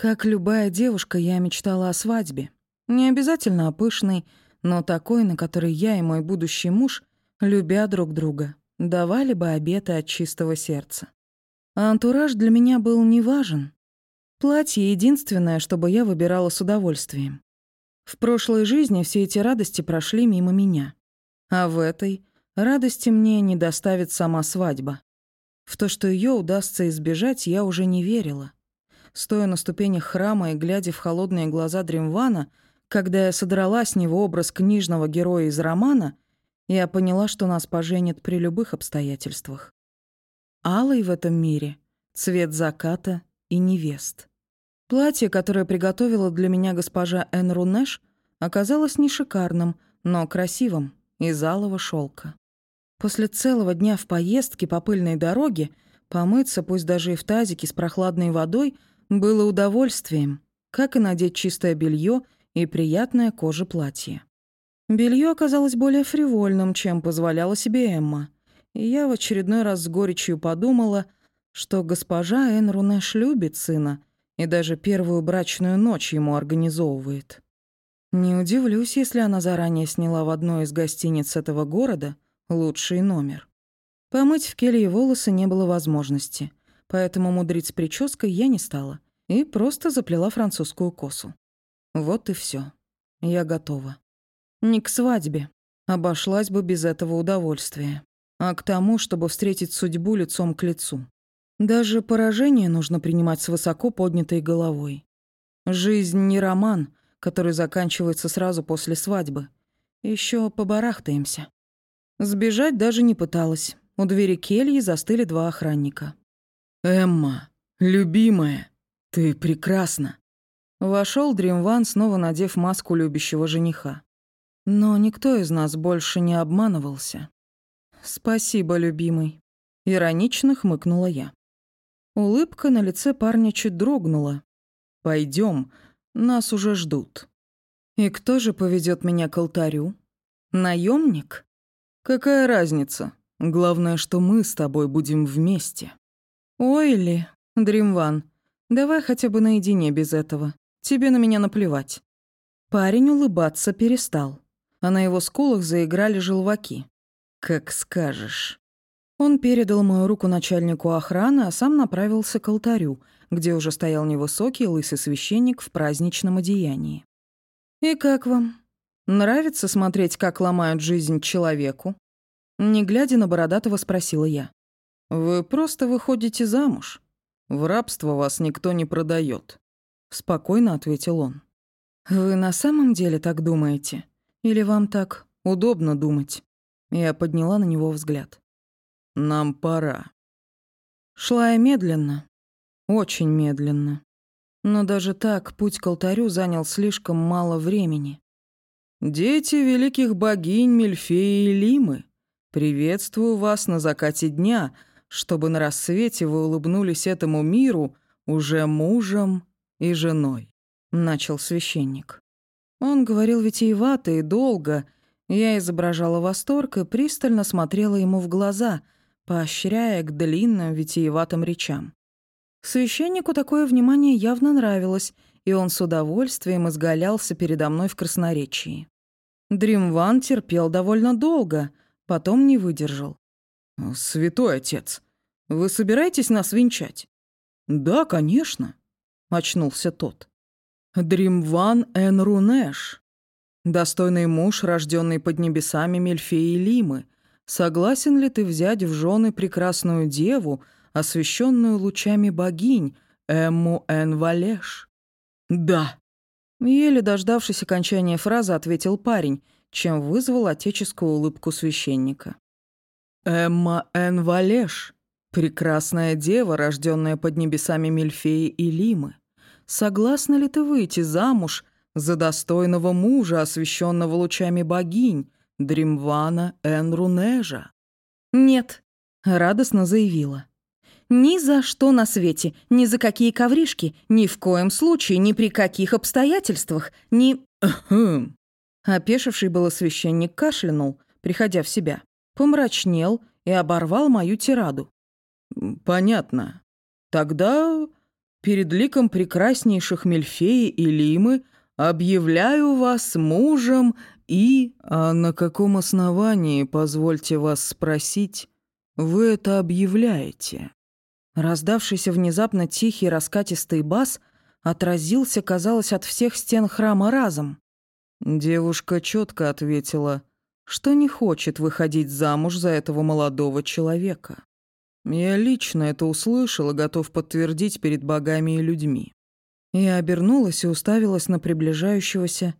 Как любая девушка, я мечтала о свадьбе. Не обязательно о пышной, но такой, на которой я и мой будущий муж, любя друг друга, давали бы обеты от чистого сердца. А антураж для меня был не важен. Платье — единственное, чтобы я выбирала с удовольствием. В прошлой жизни все эти радости прошли мимо меня. А в этой радости мне не доставит сама свадьба. В то, что ее удастся избежать, я уже не верила. Стоя на ступенях храма и глядя в холодные глаза Дримвана, когда я содрала с него образ книжного героя из романа, я поняла, что нас поженят при любых обстоятельствах. Алый в этом мире — цвет заката и невест. Платье, которое приготовила для меня госпожа Эн Рунеш, оказалось не шикарным, но красивым, из алого шелка. После целого дня в поездке по пыльной дороге помыться, пусть даже и в тазике с прохладной водой, было удовольствием, как и надеть чистое белье и приятное коже платье. Белье оказалось более фривольным, чем позволяла себе Эмма, и я в очередной раз с горечью подумала, что госпожа Эн Рунеш любит сына и даже первую брачную ночь ему организовывает. Не удивлюсь, если она заранее сняла в одной из гостиниц этого города лучший номер. Помыть в келье волосы не было возможности, поэтому мудрить с прической я не стала и просто заплела французскую косу. Вот и все. Я готова. Не к свадьбе. Обошлась бы без этого удовольствия. А к тому, чтобы встретить судьбу лицом к лицу. Даже поражение нужно принимать с высоко поднятой головой. Жизнь не роман, который заканчивается сразу после свадьбы. Еще побарахтаемся. Сбежать даже не пыталась. У двери кельи застыли два охранника. «Эмма, любимая, ты прекрасна!» Вошел Дримван, снова надев маску любящего жениха. Но никто из нас больше не обманывался. «Спасибо, любимый», — иронично хмыкнула я. Улыбка на лице парня чуть дрогнула. Пойдем, нас уже ждут. И кто же поведет меня к алтарю? Наемник? Какая разница? Главное, что мы с тобой будем вместе. Ой ли, Дримван, давай хотя бы наедине без этого. Тебе на меня наплевать. Парень улыбаться перестал, а на его скулах заиграли желваки. Как скажешь. Он передал мою руку начальнику охраны, а сам направился к алтарю, где уже стоял невысокий лысый священник в праздничном одеянии. «И как вам? Нравится смотреть, как ломают жизнь человеку?» Не глядя на Бородатого, спросила я. «Вы просто выходите замуж. В рабство вас никто не продает. спокойно ответил он. «Вы на самом деле так думаете? Или вам так удобно думать?» Я подняла на него взгляд. Нам пора». Шла я медленно, очень медленно. Но даже так путь к алтарю занял слишком мало времени. «Дети великих богинь Мельфеи и Лимы, приветствую вас на закате дня, чтобы на рассвете вы улыбнулись этому миру уже мужем и женой», — начал священник. Он говорил витиевато и долго. Я изображала восторг и пристально смотрела ему в глаза — поощряя к длинным витиеватым речам. Священнику такое внимание явно нравилось, и он с удовольствием изгалялся передо мной в красноречии. Дримван терпел довольно долго, потом не выдержал. «Святой отец, вы собираетесь нас венчать?» «Да, конечно», — очнулся тот. «Дримван Эн Рунеш, достойный муж, рожденный под небесами Мельфеи Лимы, Согласен ли ты взять в жены прекрасную деву, освещенную лучами богинь, Эмму Энвалеш? Да. Еле дождавшись окончания фразы, ответил парень, чем вызвал отеческую улыбку священника. Эмма Энвалеш, прекрасная дева, рожденная под небесами Мельфеи и Лимы. Согласна ли ты выйти замуж за достойного мужа, освещенного лучами богинь, Дримвана Энрунежа. «Нет», — радостно заявила. «Ни за что на свете, ни за какие ковришки, ни в коем случае, ни при каких обстоятельствах, ни...» «Хм...» Опешивший было священник кашлянул, приходя в себя, помрачнел и оборвал мою тираду. «Понятно. Тогда перед ликом прекраснейших Мельфеи и Лимы объявляю вас мужем и... А на каком основании, позвольте вас спросить, вы это объявляете?» Раздавшийся внезапно тихий раскатистый бас отразился, казалось, от всех стен храма разом. Девушка четко ответила, что не хочет выходить замуж за этого молодого человека. Я лично это услышал и готов подтвердить перед богами и людьми. Я обернулась и уставилась на приближающегося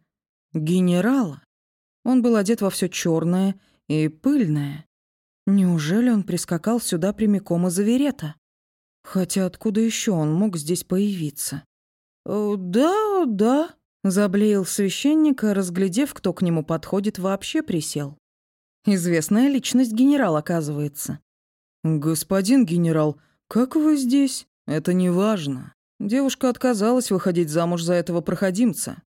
генерала. Он был одет во все черное и пыльное. Неужели он прискакал сюда прямиком из Аверета? Хотя откуда еще он мог здесь появиться? «Э, «Да, да», — заблеял священник, разглядев, кто к нему подходит, вообще присел. Известная личность генерал, оказывается. «Господин генерал, как вы здесь? Это не важно. Девушка отказалась выходить замуж за этого проходимца».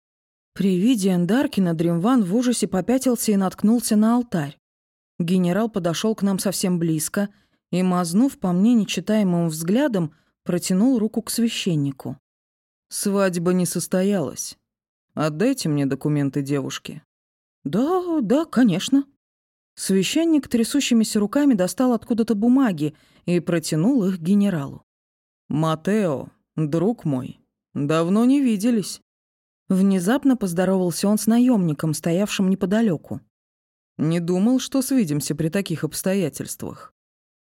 При виде Эндаркина Дримван в ужасе попятился и наткнулся на алтарь. Генерал подошел к нам совсем близко и, мазнув по мне нечитаемым взглядом, протянул руку к священнику. «Свадьба не состоялась. Отдайте мне документы девушки». «Да, да, конечно». Священник трясущимися руками достал откуда-то бумаги и протянул их генералу. «Матео, друг мой, давно не виделись». Внезапно поздоровался он с наемником, стоявшим неподалеку. «Не думал, что свидимся при таких обстоятельствах.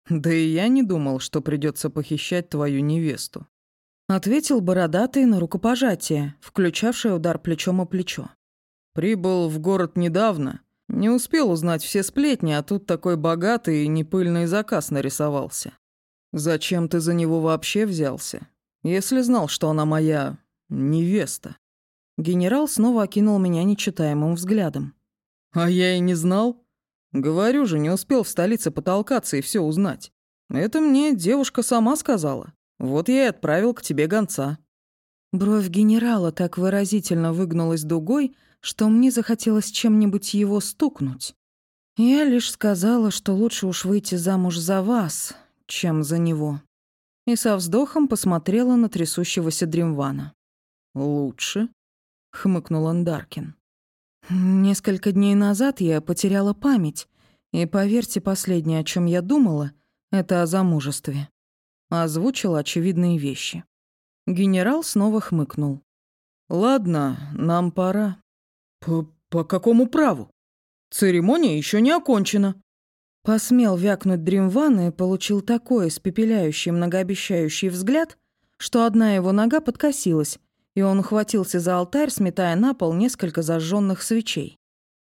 Да и я не думал, что придется похищать твою невесту». Ответил бородатый на рукопожатие, включавшее удар плечом о плечо. «Прибыл в город недавно не успел узнать все сплетни, а тут такой богатый и непыльный заказ нарисовался. Зачем ты за него вообще взялся, если знал, что она моя невеста?» Генерал снова окинул меня нечитаемым взглядом. «А я и не знал. Говорю же, не успел в столице потолкаться и все узнать. Это мне девушка сама сказала. Вот я и отправил к тебе гонца». Бровь генерала так выразительно выгнулась дугой, что мне захотелось чем-нибудь его стукнуть. Я лишь сказала, что лучше уж выйти замуж за вас, чем за него. И со вздохом посмотрела на трясущегося Дримвана. «Лучше?» — хмыкнул Андаркин. «Несколько дней назад я потеряла память, и, поверьте, последнее, о чем я думала, это о замужестве». Озвучила очевидные вещи. Генерал снова хмыкнул. «Ладно, нам пора». По, по какому праву? Церемония еще не окончена. Посмел вякнуть Дримван и получил такой испепеляющий многообещающий взгляд, что одна его нога подкосилась, и он ухватился за алтарь, сметая на пол несколько зажженных свечей.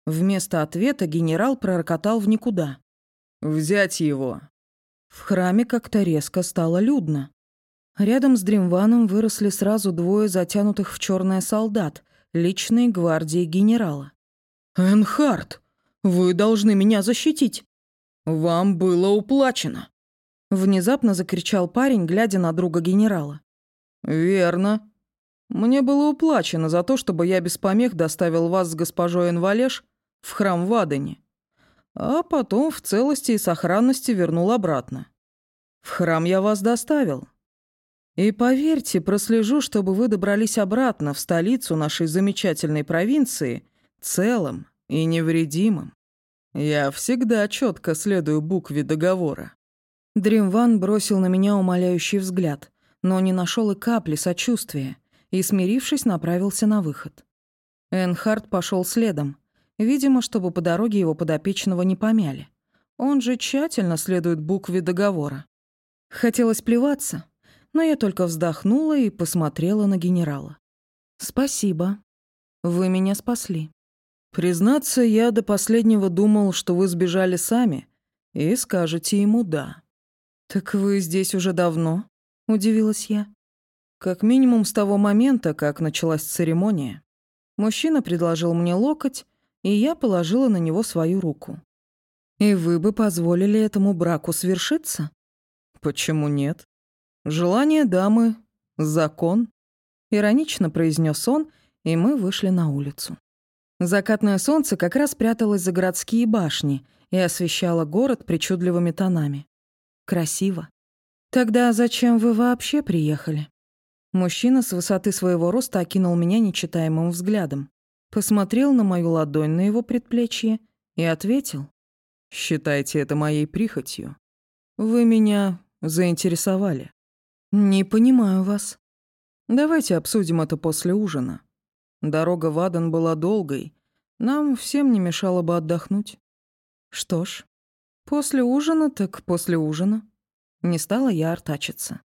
Вместо ответа генерал пророкотал в никуда. «Взять его!» В храме как-то резко стало людно. Рядом с Дримваном выросли сразу двое затянутых в черное солдат, личной гвардии генерала. «Энхард, вы должны меня защитить. Вам было уплачено!» Внезапно закричал парень, глядя на друга генерала. «Верно. Мне было уплачено за то, чтобы я без помех доставил вас с госпожой Энвалеш в храм в а потом в целости и сохранности вернул обратно. В храм я вас доставил, и поверьте, прослежу, чтобы вы добрались обратно в столицу нашей замечательной провинции целым и невредимым. Я всегда четко следую букве договора». Дримван бросил на меня умоляющий взгляд, но не нашел и капли сочувствия и, смирившись, направился на выход. Энхард пошел следом, видимо, чтобы по дороге его подопечного не помяли. Он же тщательно следует букве договора. Хотелось плеваться, но я только вздохнула и посмотрела на генерала. «Спасибо. Вы меня спасли». «Признаться, я до последнего думал, что вы сбежали сами, и скажете ему «да». «Так вы здесь уже давно?» — удивилась я. «Как минимум с того момента, как началась церемония». Мужчина предложил мне локоть, и я положила на него свою руку. «И вы бы позволили этому браку свершиться?» «Почему нет?» «Желание дамы — закон», — иронично произнес он, и мы вышли на улицу. Закатное солнце как раз пряталось за городские башни и освещало город причудливыми тонами. Красиво. Тогда зачем вы вообще приехали? Мужчина с высоты своего роста окинул меня нечитаемым взглядом, посмотрел на мою ладонь на его предплечье и ответил. «Считайте это моей прихотью. Вы меня заинтересовали». «Не понимаю вас». «Давайте обсудим это после ужина. Дорога в Аден была долгой. Нам всем не мешало бы отдохнуть». «Что ж, после ужина так после ужина». Не стала я артачиться.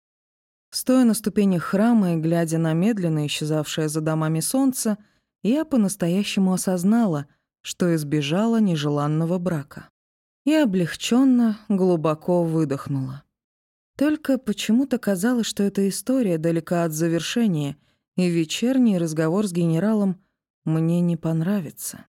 Стоя на ступенях храма и глядя на медленно исчезавшее за домами солнце, я по-настоящему осознала, что избежала нежеланного брака. И облегченно, глубоко выдохнула. Только почему-то казалось, что эта история далека от завершения, и вечерний разговор с генералом мне не понравится.